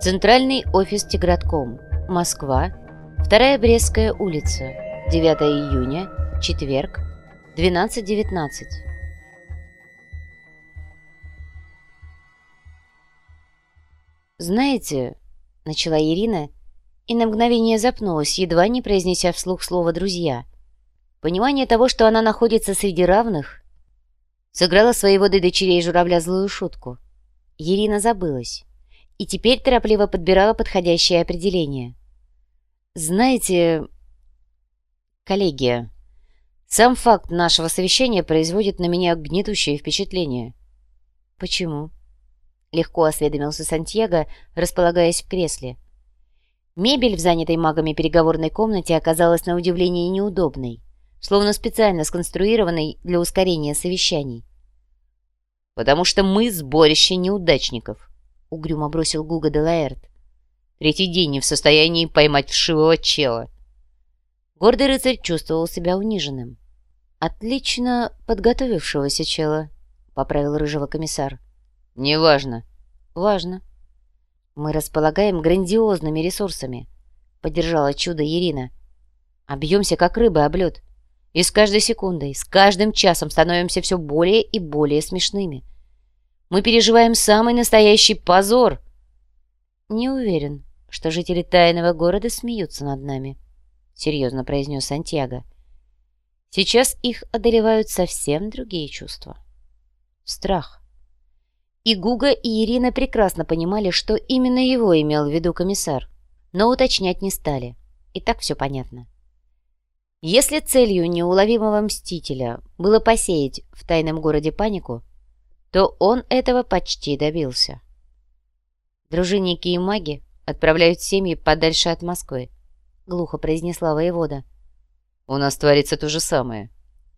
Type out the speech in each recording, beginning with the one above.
Центральный офис Тигратком. Москва. Вторая Брестская улица. 9 июня. Четверг. 12.19. «Знаете...» — начала Ирина, и на мгновение запнулась, едва не произнеся вслух слово «друзья». Понимание того, что она находится среди равных, сыграла своей водой дочерей журавля злую шутку. Ирина забылась и теперь торопливо подбирала подходящее определение. «Знаете, коллеги, сам факт нашего совещания производит на меня гнетущее впечатление». «Почему?» — легко осведомился Сантьяго, располагаясь в кресле. Мебель в занятой магами переговорной комнате оказалась на удивление неудобной, словно специально сконструированной для ускорения совещаний. «Потому что мы сборище неудачников», — угрюмо бросил Гуга де Лаэрт. «Третий день не в состоянии поймать вшивого чела». Гордый рыцарь чувствовал себя униженным. «Отлично подготовившегося чела», — поправил рыжего комиссар. «Неважно». «Важно». «Мы располагаем грандиозными ресурсами», — поддержала чудо Ирина. «Обьемся, как рыба об лед. И с каждой секундой, с каждым часом становимся все более и более смешными. Мы переживаем самый настоящий позор. Не уверен, что жители тайного города смеются над нами, серьезно произнес Сантьяго. Сейчас их одолевают совсем другие чувства. Страх. И Гуга, и Ирина прекрасно понимали, что именно его имел в виду комиссар, но уточнять не стали. И так все понятно. Если целью неуловимого мстителя было посеять в тайном городе панику, то он этого почти добился. Дружинники и маги отправляют семьи подальше от Москвы, глухо произнесла воевода. У нас творится то же самое,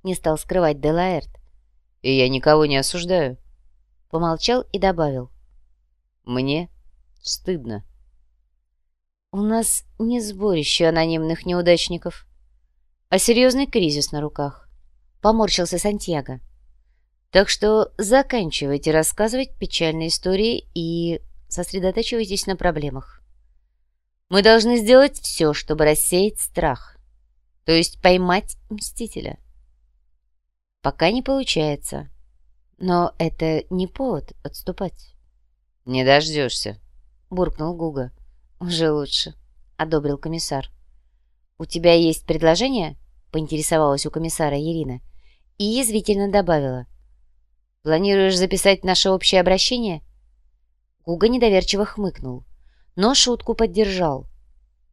не стал скрывать Делаэрт. И я никого не осуждаю. Помолчал и добавил. Мне стыдно. У нас не сборище анонимных неудачников, а серьезный кризис на руках. Поморщился Сантьяго. Так что заканчивайте рассказывать печальные истории и сосредотачивайтесь на проблемах. Мы должны сделать все, чтобы рассеять страх, то есть поймать Мстителя. Пока не получается, но это не повод отступать. «Не дождешься», — буркнул Гуга. «Уже лучше», — одобрил комиссар. «У тебя есть предложение?» — поинтересовалась у комиссара Ирина и язвительно добавила. Планируешь записать наше общее обращение?» Гуга недоверчиво хмыкнул, но шутку поддержал.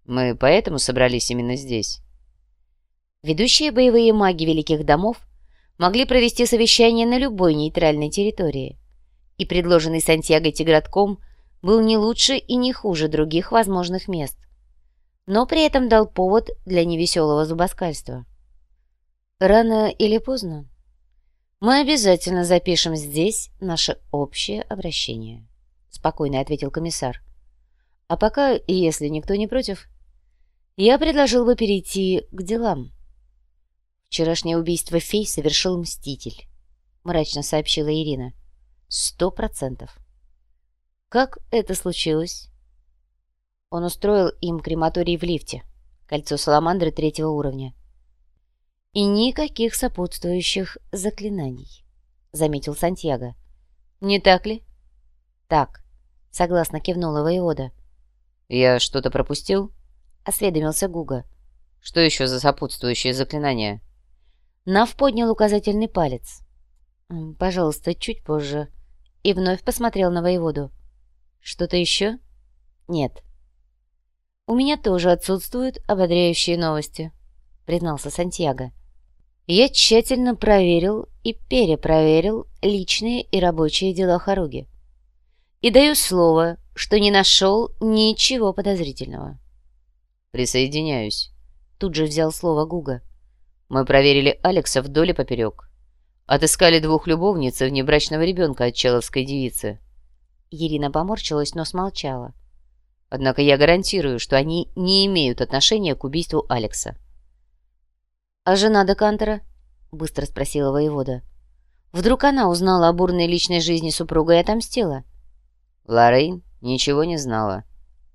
«Мы поэтому собрались именно здесь». Ведущие боевые маги великих домов могли провести совещание на любой нейтральной территории, и предложенный Сантьяго Тигратком был не лучше и не хуже других возможных мест, но при этом дал повод для невеселого зубоскальства. Рано или поздно «Мы обязательно запишем здесь наше общее обращение», — спокойно ответил комиссар. «А пока, если никто не против, я предложил бы перейти к делам». «Вчерашнее убийство фей совершил Мститель», — мрачно сообщила Ирина. «Сто процентов». «Как это случилось?» Он устроил им крематорий в лифте, кольцо саламандры третьего уровня. «И никаких сопутствующих заклинаний», — заметил Сантьяго. «Не так ли?» «Так», — согласно кивнула воевода. «Я что-то пропустил?» — осведомился Гуга. «Что еще за сопутствующие заклинания?» Нав поднял указательный палец. «Пожалуйста, чуть позже». И вновь посмотрел на воеводу. «Что-то еще?» «Нет». «У меня тоже отсутствуют ободряющие новости», — признался Сантьяго. Я тщательно проверил и перепроверил личные и рабочие дела Харуги. И даю слово, что не нашел ничего подозрительного. «Присоединяюсь», — тут же взял слово Гуга. «Мы проверили Алекса вдоль и поперек. Отыскали двух любовниц и внебрачного ребенка от человской девицы». Ирина поморщилась, но смолчала. «Однако я гарантирую, что они не имеют отношения к убийству Алекса». «А жена Декантера?» — быстро спросила воевода. «Вдруг она узнала о бурной личной жизни супруга и отомстила?» Лоррейн ничего не знала.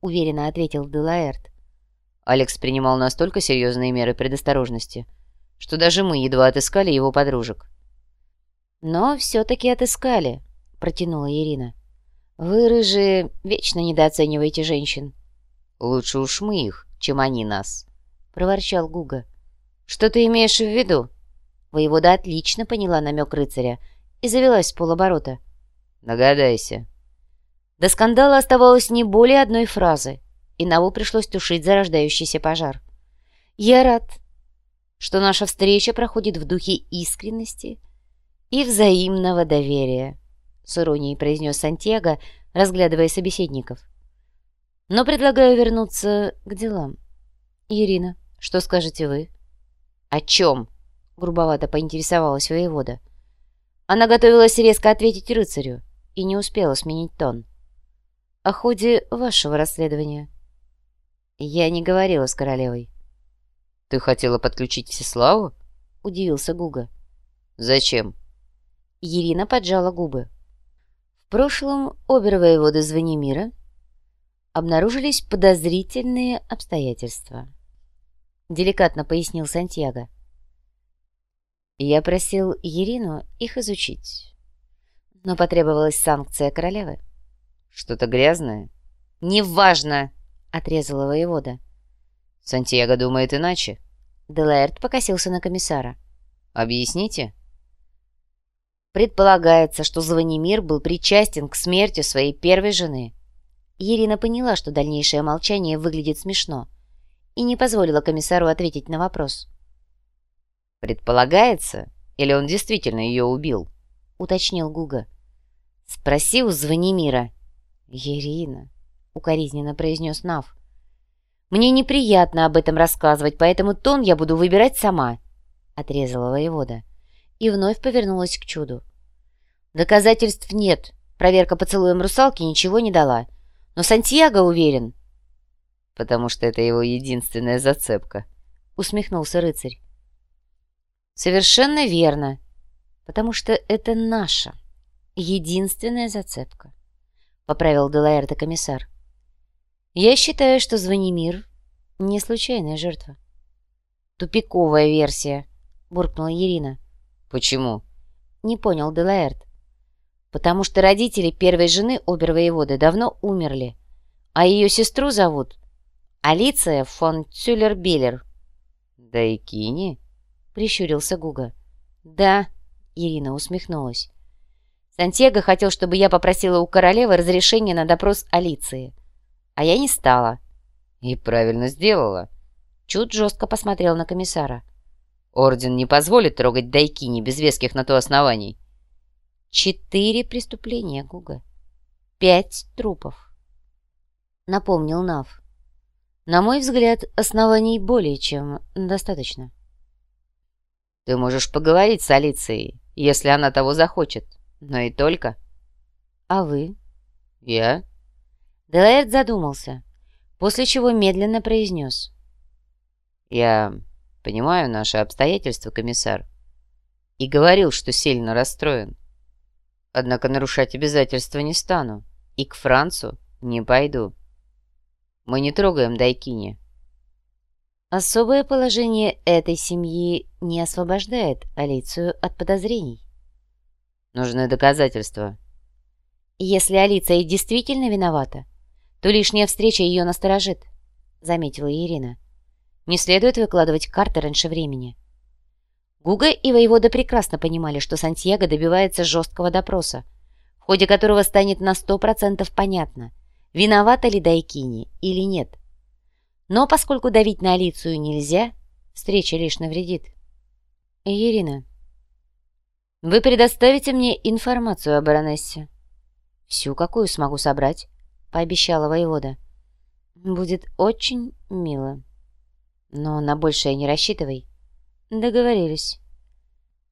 уверенно ответил Делаэрт. Алекс принимал настолько серьезные меры предосторожности, что даже мы едва отыскали его подружек. «Но все-таки отыскали», — протянула Ирина. «Вы, рыжие, вечно недооцениваете женщин». «Лучше уж мы их, чем они нас», — проворчал Гуга. «Что ты имеешь в виду?» Воевода отлично поняла намек рыцаря и завелась с полоборота. «Догадайся». До скандала оставалось не более одной фразы, и Наву пришлось тушить зарождающийся пожар. «Я рад, что наша встреча проходит в духе искренности и взаимного доверия», с иронией произнес Сантьяго, разглядывая собеседников. «Но предлагаю вернуться к делам. Ирина, что скажете вы?» «О чем?» — грубовато поинтересовалась воевода. Она готовилась резко ответить рыцарю и не успела сменить тон. «О ходе вашего расследования». «Я не говорила с королевой». «Ты хотела подключить Всеславу?» — удивился Гуга. «Зачем?» Ирина поджала губы. В прошлом обер-воеводы Звонимира обнаружились подозрительные обстоятельства. Деликатно пояснил Сантьяго. Я просил Ирину их изучить. Но потребовалась санкция королевы. «Что-то грязное?» «Неважно!» — отрезала воевода. «Сантьяго думает иначе». Делаэрт покосился на комиссара. «Объясните?» Предполагается, что Звонимир был причастен к смерти своей первой жены. Ирина поняла, что дальнейшее молчание выглядит смешно, и не позволила комиссару ответить на вопрос. «Предполагается? Или он действительно ее убил?» — уточнил Гуга. «Спроси у Звонимира». «Ирина», — укоризненно произнес Нав. «Мне неприятно об этом рассказывать, поэтому тон я буду выбирать сама», — отрезала воевода. И вновь повернулась к чуду. «Доказательств нет. Проверка поцелуем русалки ничего не дала. Но Сантьяго уверен». «Потому что это его единственная зацепка», — усмехнулся рыцарь. Совершенно верно. Потому что это наша единственная зацепка. Поправил Делаэрта комиссар. Я считаю, что Звонимир не случайная жертва. Тупиковая версия, буркнула Ирина. Почему? Не понял Делаэрт. Потому что родители первой жены обер-воеводы давно умерли, а ее сестру зовут Алиция фон Цюллер-Биллер. Да и Кини? — прищурился Гуга. «Да», — Ирина усмехнулась. «Сантьяго хотел, чтобы я попросила у королевы разрешения на допрос Алиции. А я не стала». «И правильно сделала». Чуд жестко посмотрел на комиссара. «Орден не позволит трогать Дайкини без веских на то оснований». «Четыре преступления, Гуга. Пять трупов», — напомнил Нав. «На мой взгляд, оснований более чем достаточно». Ты можешь поговорить с Алицией, если она того захочет, но и только. А вы? Я? Делаэрт задумался, после чего медленно произнес. Я понимаю наши обстоятельства, комиссар, и говорил, что сильно расстроен. Однако нарушать обязательства не стану, и к Францу не пойду. Мы не трогаем Дайкини. Особое положение этой семьи не освобождает Алицию от подозрений. Нужны доказательства. Если Алиция действительно виновата, то лишняя встреча ее насторожит, заметила Ирина. Не следует выкладывать карты раньше времени. Гуга и воевода прекрасно понимали, что Сантьяго добивается жесткого допроса, в ходе которого станет на сто процентов понятно, виновата ли Дайкини или нет – но поскольку давить на Алицию нельзя, встреча лишь навредит. Ирина, вы предоставите мне информацию о баронессе? Всю, какую смогу собрать, пообещала воевода. Будет очень мило. Но на большее не рассчитывай. Договорились.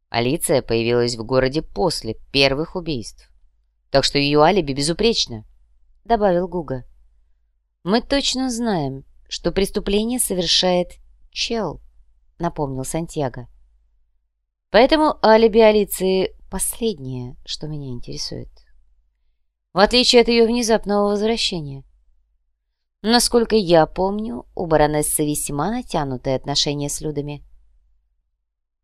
Алиция появилась в городе после первых убийств. Так что ее алиби безупречно, — добавил Гуга. Мы точно знаем, что преступление совершает чел, напомнил Сантьяго. Поэтому алиби Алиции последнее, что меня интересует. В отличие от ее внезапного возвращения. Насколько я помню, у баронессы весьма натянутые отношения с Людами.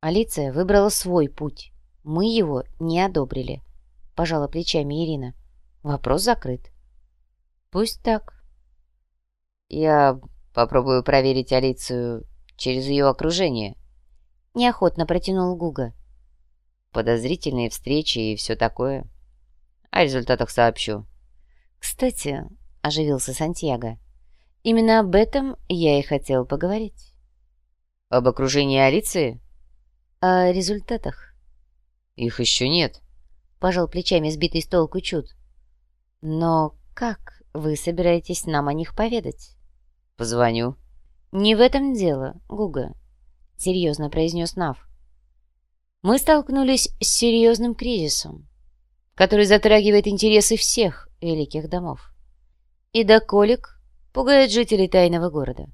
Алиция выбрала свой путь. Мы его не одобрили. Пожала плечами Ирина. Вопрос закрыт. Пусть так. Я попробую проверить Алицию через ее окружение. Неохотно протянул Гуга. Подозрительные встречи и все такое. О результатах сообщу. Кстати, оживился Сантьяго. Именно об этом я и хотел поговорить. Об окружении Алиции? О результатах. Их еще нет. Пожал плечами сбитый с толку Чуд. Но как вы собираетесь нам о них поведать? Позвоню. Не в этом дело, Гуга, серьезно произнес Нав. Мы столкнулись с серьезным кризисом, который затрагивает интересы всех великих домов. И до колик пугает жителей тайного города.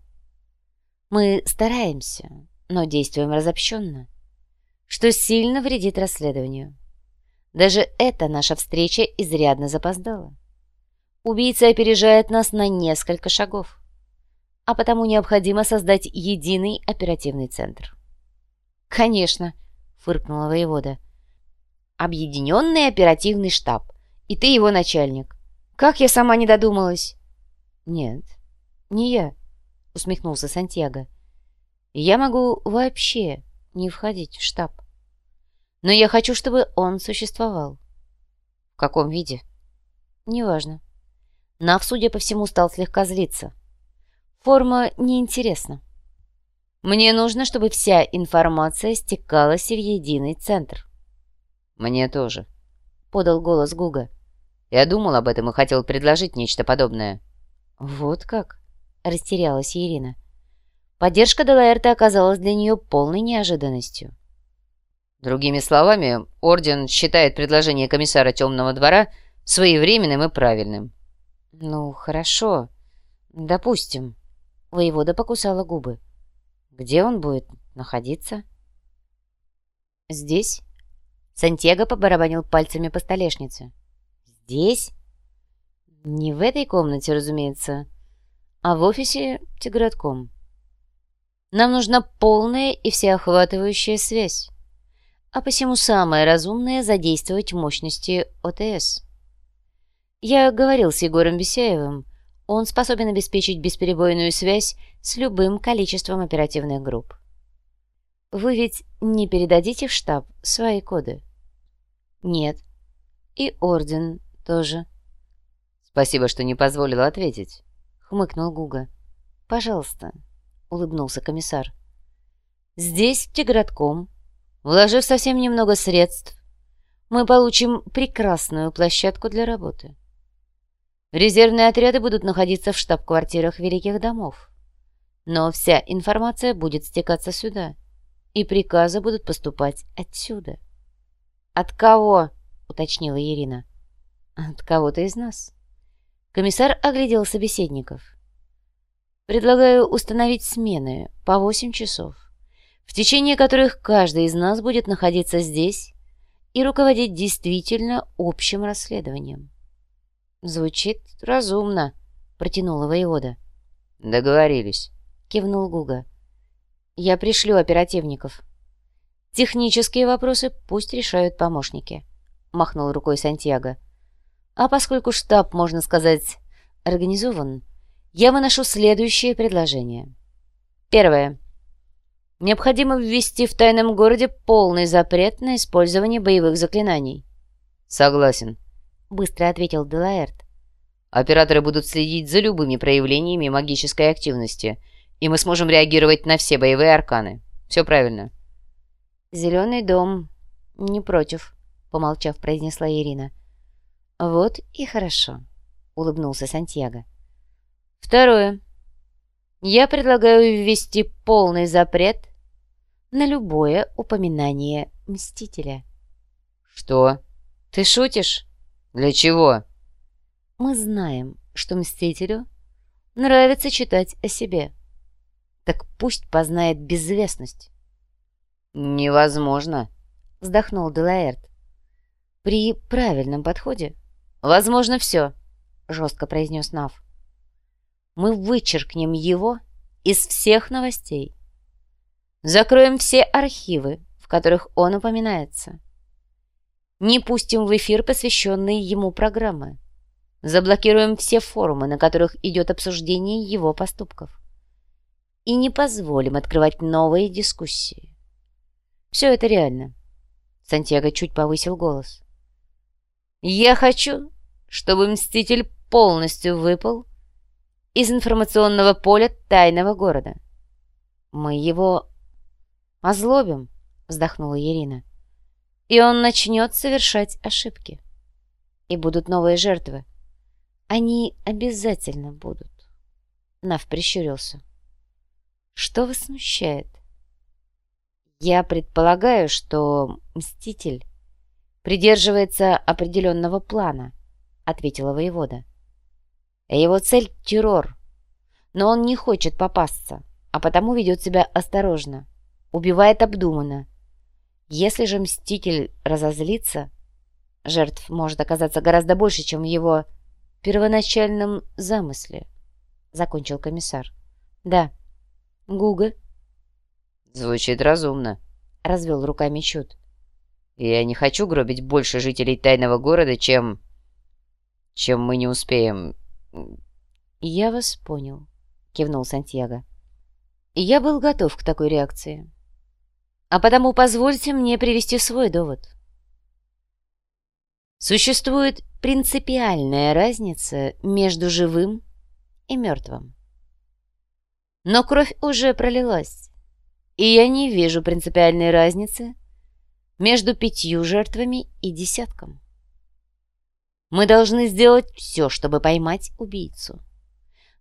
Мы стараемся, но действуем разобщенно, что сильно вредит расследованию. Даже эта наша встреча изрядно запоздала. Убийца опережает нас на несколько шагов, а потому необходимо создать единый оперативный центр. «Конечно», — фыркнула воевода. «Объединенный оперативный штаб, и ты его начальник. Как я сама не додумалась?» «Нет, не я», — усмехнулся Сантьяго. «Я могу вообще не входить в штаб но я хочу, чтобы он существовал. В каком виде? Неважно. Нав, судя по всему, стал слегка злиться. Форма неинтересна. Мне нужно, чтобы вся информация стекалась в единый центр. Мне тоже, — подал голос Гуга. Я думал об этом и хотел предложить нечто подобное. Вот как? — растерялась Ирина. Поддержка Делаэрта оказалась для нее полной неожиданностью. Другими словами, Орден считает предложение комиссара Темного двора своевременным и правильным. «Ну, хорошо. Допустим». Воевода покусала губы. «Где он будет находиться?» «Здесь?» Сантьяго побарабанил пальцами по столешнице. «Здесь?» «Не в этой комнате, разумеется, а в офисе Тигратком. Нам нужна полная и всеохватывающая связь а посему самое разумное задействовать мощности ОТС. Я говорил с Егором Бесяевым, он способен обеспечить бесперебойную связь с любым количеством оперативных групп. Вы ведь не передадите в штаб свои коды? Нет. И Орден тоже. Спасибо, что не позволила ответить, хмыкнул Гуга. Пожалуйста, улыбнулся комиссар. Здесь, Тигратком, Вложив совсем немного средств, мы получим прекрасную площадку для работы. Резервные отряды будут находиться в штаб-квартирах великих домов. Но вся информация будет стекаться сюда, и приказы будут поступать отсюда. «От кого?» — уточнила Ирина. «От кого-то из нас». Комиссар оглядел собеседников. «Предлагаю установить смены по восемь часов в течение которых каждый из нас будет находиться здесь и руководить действительно общим расследованием. «Звучит разумно», — протянула воевода. «Договорились», — кивнул Гуга. «Я пришлю оперативников. Технические вопросы пусть решают помощники», — махнул рукой Сантьяго. «А поскольку штаб, можно сказать, организован, я выношу следующее предложение. Первое. Необходимо ввести в тайном городе полный запрет на использование боевых заклинаний. Согласен, быстро ответил Делаэрт. Операторы будут следить за любыми проявлениями магической активности, и мы сможем реагировать на все боевые арканы. Все правильно. Зеленый дом не против, помолчав, произнесла Ирина. Вот и хорошо, улыбнулся Сантьяго. Второе. Я предлагаю ввести полный запрет на любое упоминание Мстителя. Что? Ты шутишь? Для чего? Мы знаем, что Мстителю нравится читать о себе. Так пусть познает безвестность. Невозможно, вздохнул Делаэрт. При правильном подходе возможно все, жестко произнес Нав. мы вычеркнем его из всех новостей. Закроем все архивы, в которых он упоминается. Не пустим в эфир посвященные ему программы. Заблокируем все форумы, на которых идет обсуждение его поступков. И не позволим открывать новые дискуссии. Все это реально. Сантьяго чуть повысил голос. Я хочу, чтобы Мститель полностью выпал из информационного поля тайного города. Мы его озлобим, вздохнула Ирина. И он начнет совершать ошибки. И будут новые жертвы. Они обязательно будут. Нав прищурился. Что вас смущает? Я предполагаю, что Мститель придерживается определенного плана, ответила воевода. Его цель — террор. Но он не хочет попасться, а потому ведет себя осторожно, убивает обдуманно. Если же Мститель разозлится, жертв может оказаться гораздо больше, чем в его первоначальном замысле, — закончил комиссар. — Да. Гуга? — Звучит разумно, — развел руками Чуд. — Я не хочу гробить больше жителей тайного города, чем... чем мы не успеем... — Я вас понял, — кивнул Сантьяго. — Я был готов к такой реакции. А потому позвольте мне привести свой довод. Существует принципиальная разница между живым и мертвым. Но кровь уже пролилась, и я не вижу принципиальной разницы между пятью жертвами и десятком. Мы должны сделать все, чтобы поймать убийцу.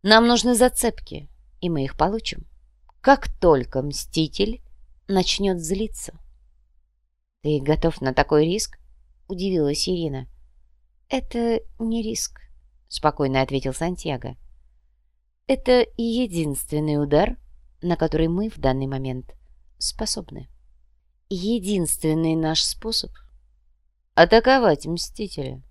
Нам нужны зацепки, и мы их получим. Как только Мститель начнет злиться. «Ты готов на такой риск?» — удивилась Ирина. «Это не риск», — спокойно ответил Сантьяго. «Это единственный удар, на который мы в данный момент способны. Единственный наш способ — атаковать Мстителя».